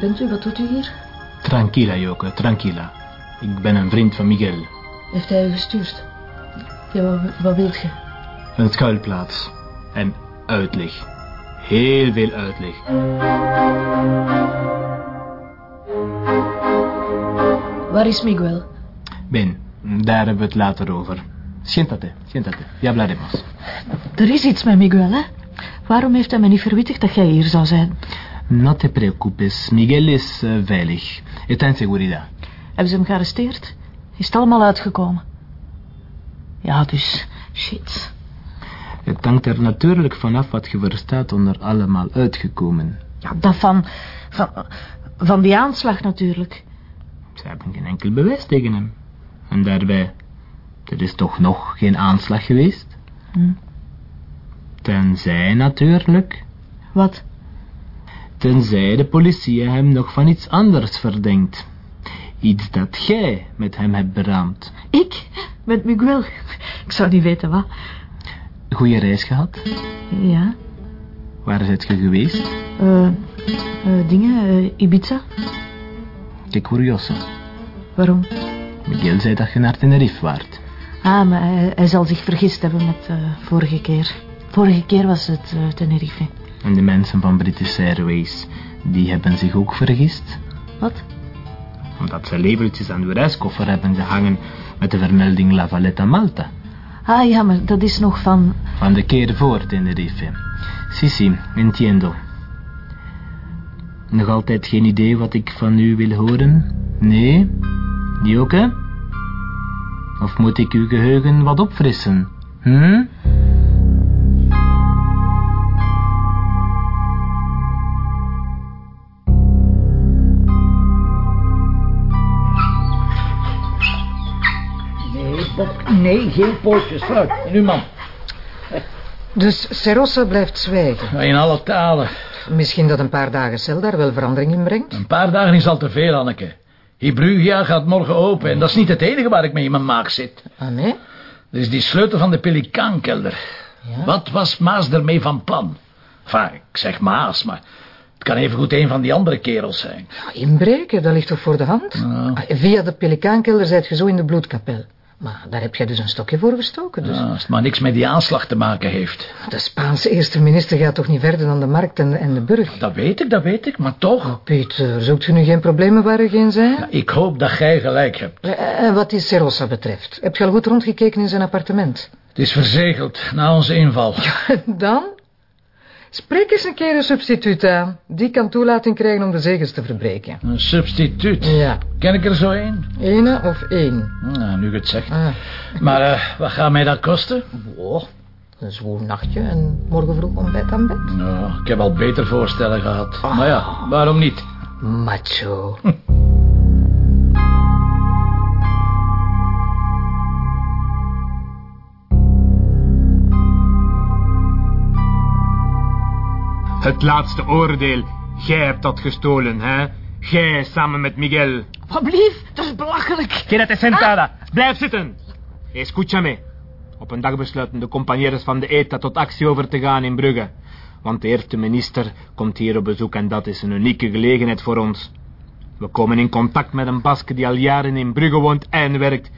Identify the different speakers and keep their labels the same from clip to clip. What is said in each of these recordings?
Speaker 1: bent u? Wat doet u hier?
Speaker 2: Tranquila, Joke, tranquila. Ik ben een vriend van Miguel.
Speaker 1: Heeft hij u gestuurd? Ja, wat, wat wilt je?
Speaker 2: Een schuilplaats. En uitleg. Heel veel uitleg.
Speaker 1: Waar is Miguel?
Speaker 2: Ben, daar hebben we het later over. Siéntate, siéntate. Ya hablaremos.
Speaker 1: Er is iets met Miguel, hè? Waarom heeft hij me niet verwittigd dat jij hier zou zijn?
Speaker 2: No te preocupes. Miguel is eh, veilig. Está en seguridad.
Speaker 1: Hebben ze hem gearresteerd? Is het allemaal uitgekomen? Ja, dus... Shit.
Speaker 2: Het hangt er natuurlijk vanaf wat je verstaat onder allemaal uitgekomen.
Speaker 1: Ja, dat van... Van, van die aanslag natuurlijk.
Speaker 2: Ze hebben geen enkel bewijs tegen hem. En daarbij, er is toch nog geen aanslag geweest?
Speaker 1: Hm.
Speaker 2: Tenzij natuurlijk,
Speaker 1: Wat?
Speaker 2: Tenzij de politie hem nog van iets anders verdenkt. Iets dat jij met hem hebt beraamd.
Speaker 1: Ik? Met Miguel? Ik zou niet weten wat.
Speaker 2: Goeie reis gehad?
Speaker 1: Ja.
Speaker 2: Waar zit je geweest?
Speaker 1: Eh... eh, dingen, eh, Ibiza?
Speaker 2: Que curioso.
Speaker 1: Waarom?
Speaker 2: Miguel zei dat je naar Tenerife waart.
Speaker 1: Ah, maar hij, hij zal zich vergist hebben met vorige keer. Vorige keer was het Tenerife.
Speaker 2: En de mensen van British Airways, die hebben zich ook vergist.
Speaker 1: Wat?
Speaker 2: Omdat ze labeltjes aan de reiskoffer hebben gehangen met de vermelding La Valletta Malta.
Speaker 1: Ah ja, maar dat is nog van...
Speaker 2: Van de keer voor Tenerife. Si, si, entiendo. Nog altijd geen idee wat ik van u wil horen? Nee? Joke? Of moet ik uw geheugen wat opfrissen? Hm?
Speaker 3: Nee, geen pootjes. Nu, man.
Speaker 4: Dus Serossa blijft zwijgen.
Speaker 3: In alle talen.
Speaker 4: Misschien dat een paar dagen cel daar wel verandering in brengt?
Speaker 3: Een paar dagen is al te veel, Anneke. Hybrugia gaat morgen open en dat is niet het enige waar ik mee in mijn maag zit.
Speaker 4: Ah, nee?
Speaker 3: Er is die sleutel van de pelikaankelder.
Speaker 4: Ja?
Speaker 3: Wat was Maas ermee van plan? Enfin, ik zeg Maas, maar het kan evengoed een van die andere kerels zijn.
Speaker 4: Ja, Inbreken, dat ligt toch voor de hand? Ah, Via de pelikaankelder zijt je zo in de bloedkapel. Maar daar heb jij dus een stokje voor gestoken. Dus.
Speaker 3: Ja, als het maar niks met die aanslag te maken heeft.
Speaker 4: De Spaanse eerste minister gaat toch niet verder dan de markt en, en de burg?
Speaker 3: Dat weet ik, dat weet ik, maar toch.
Speaker 4: Pieter, zoekt u nu geen problemen waar er geen zijn?
Speaker 3: Ja, ik hoop dat jij gelijk hebt.
Speaker 4: Eh, eh, wat die Serossa betreft, heb je al goed rondgekeken in zijn appartement?
Speaker 3: Het is verzegeld na onze inval.
Speaker 4: Dan? Spreek eens een keer een substituut aan. Die kan toelating krijgen om de zegels te verbreken.
Speaker 3: Een substituut.
Speaker 4: Ja,
Speaker 3: Ken ik er zo een?
Speaker 4: ene of één.
Speaker 3: Nou, nu je het zegt.
Speaker 4: Ah.
Speaker 3: Maar eh, wat gaat mij dat kosten?
Speaker 4: Oh, een zwoer nachtje en morgen vroeg ontbijt aan bed.
Speaker 3: Nou, ik heb al beter voorstellen gehad. Maar ja, waarom niet?
Speaker 4: Macho.
Speaker 2: Het laatste oordeel. Jij hebt dat gestolen, hè? Jij samen met Miguel.
Speaker 1: Wat blief, dat is belachelijk.
Speaker 2: Quédate sentada. Blijf zitten. Escúchame. Op een dag besluiten de compagnieres van de ETA tot actie over te gaan in Brugge. Want de eerste minister komt hier op bezoek en dat is een unieke gelegenheid voor ons. We komen in contact met een Baske die al jaren in Brugge woont en werkt.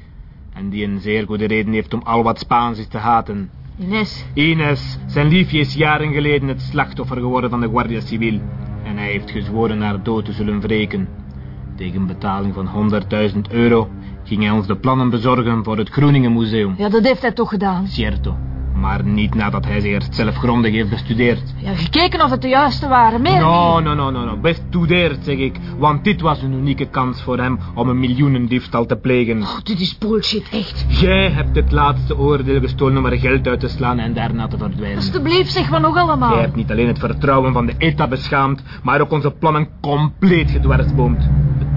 Speaker 2: En die een zeer goede reden heeft om al wat Spaans is te haten.
Speaker 1: Ines,
Speaker 2: Ines, zijn liefje is jaren geleden het slachtoffer geworden van de Guardia Civil. En hij heeft gezworen haar dood te zullen wreken. Tegen betaling van 100.000 euro ging hij ons de plannen bezorgen voor het Groningen Museum.
Speaker 1: ja, dat heeft hij toch gedaan.
Speaker 2: Cierto. Maar niet nadat hij zich eerst zelf grondig heeft bestudeerd.
Speaker 1: Ja, gekeken of het de juiste waren, meer
Speaker 2: No, no, no, no, no. Bestudeerd, zeg ik. Want dit was een unieke kans voor hem om een miljoenendiefstal te plegen.
Speaker 1: Oh, dit is bullshit, echt.
Speaker 2: Jij hebt het laatste oordeel gestolen om er geld uit te slaan en daarna te verdwijnen.
Speaker 1: Alsjeblieft, zeg maar nog allemaal.
Speaker 2: Jij hebt niet alleen het vertrouwen van de ETA beschaamd, maar ook onze plannen compleet gedwarsboomd.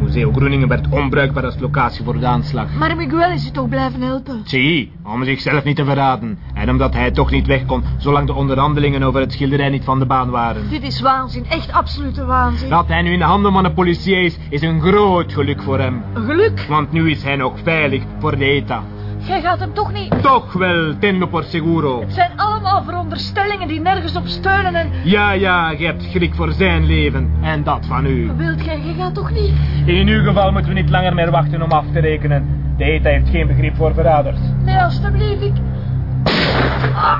Speaker 2: Museum Groeningen werd onbruikbaar als locatie voor de aanslag.
Speaker 1: Maar Miguel is je toch blijven helpen.
Speaker 2: Zie, om zichzelf niet te verraden. En omdat hij toch niet weg kon, zolang de onderhandelingen over het schilderij niet van de baan waren.
Speaker 1: Dit is waanzin, echt absolute waanzin.
Speaker 2: Dat hij nu in de handen van de politie is, is een groot geluk voor hem.
Speaker 1: Een geluk.
Speaker 2: Want nu is hij nog veilig voor de ETA.
Speaker 1: Jij gaat hem toch niet...
Speaker 2: Toch wel, tenno por seguro.
Speaker 1: Het zijn allemaal veronderstellingen die nergens op steunen en...
Speaker 2: Ja, ja, je hebt schrik voor zijn leven. En dat van u.
Speaker 1: Wilt jij, jij gaat toch niet...
Speaker 2: In uw geval moeten we niet langer meer wachten om af te rekenen. De ETA heeft geen begrip voor verraders.
Speaker 1: Nee, alstublieft, ik... Ah.